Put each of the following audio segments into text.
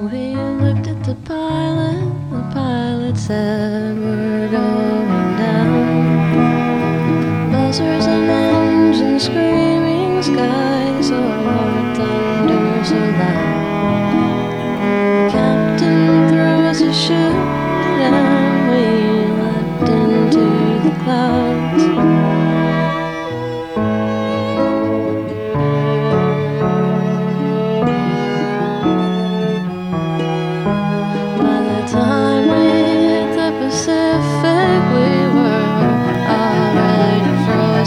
We looked at the pilot, the pilot said, We're going down. Buzzers and engines screaming, skies so hard, thunder so loud. Captain threw us a shoe, and we leapt into the clouds.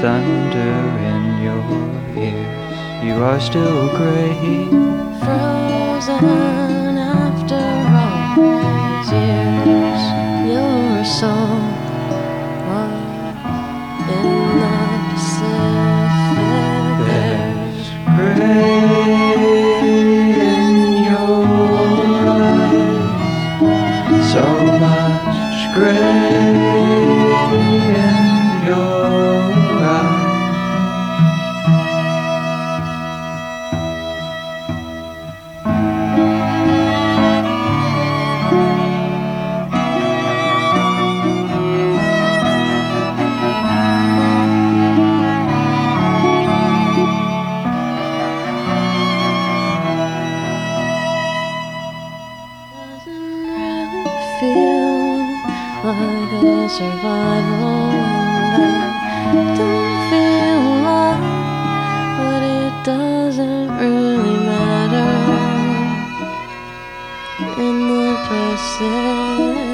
thunder in your ears. You are still gray. Frozen after all these years. Your soul was in the Pacific. There's gray in your eyes. So much gray in your feel like a survival. and I don't feel like, but it doesn't really matter in the Pacific.